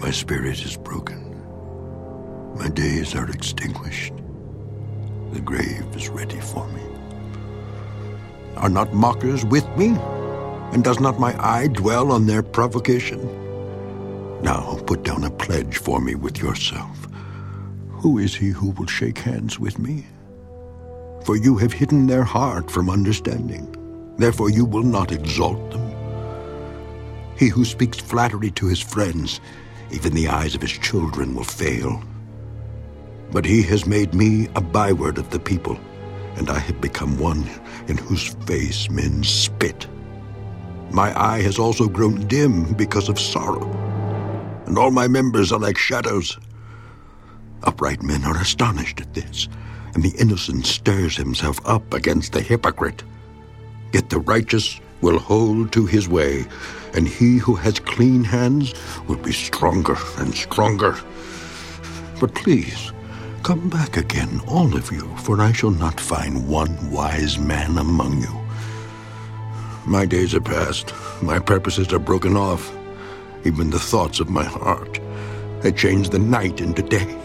My spirit is broken. My days are extinguished. The grave is ready for me. Are not mockers with me? And does not my eye dwell on their provocation? Now put down a pledge for me with yourself. Who is he who will shake hands with me? For you have hidden their heart from understanding. Therefore you will not exalt them. He who speaks flattery to his friends, even the eyes of his children will fail. But he has made me a byword of the people, and I have become one in whose face men spit. My eye has also grown dim because of sorrow, and all my members are like shadows. Upright men are astonished at this, and the innocent stirs himself up against the hypocrite. Yet the righteous will hold to his way, and he who has clean hands will be stronger and stronger. But please, come back again, all of you, for I shall not find one wise man among you. My days are past, my purposes are broken off, even the thoughts of my heart. I change the night into day.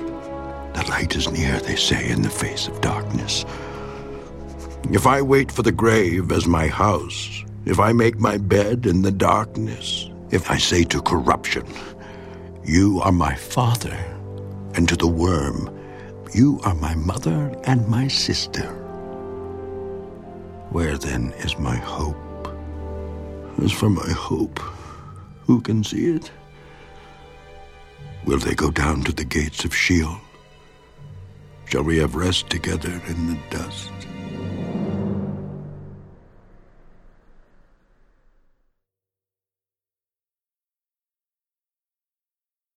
The light is near, they say, in the face of darkness. If I wait for the grave as my house, if I make my bed in the darkness, if I say to corruption, You are my father, and to the worm, You are my mother and my sister, where then is my hope? As for my hope, who can see it? Will they go down to the gates of Sheol? Shall we have rest together in the dust?